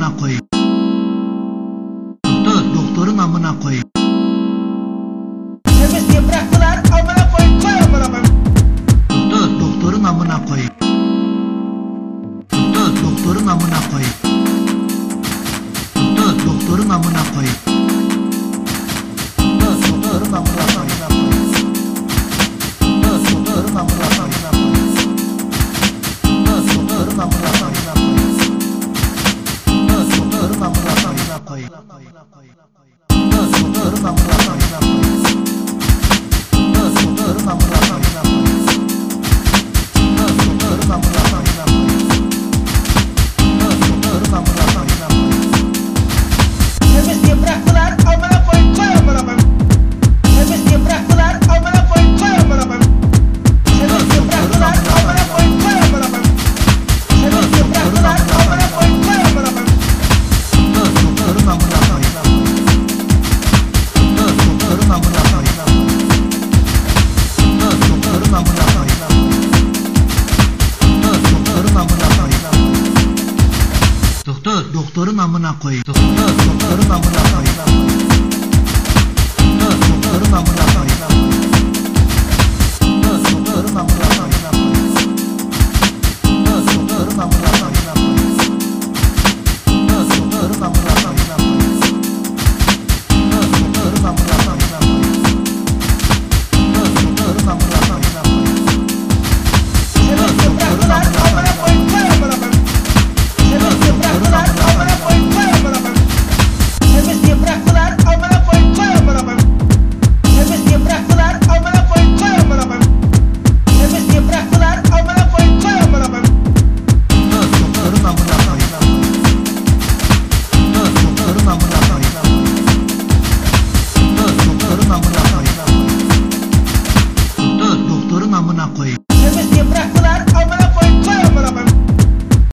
amına koyayım. Doktor, doktorun amına koyayım. Nefes diye bıraktılar amına koy koy amına koy. Doktor, doktorun amına koyayım. Doktor, doktorun amına koyayım. Doktor, doktorun amına koyayım. Nasıl Doktor, doktorun amına koyayım. Doktor, doktorun amına koyayım. Please.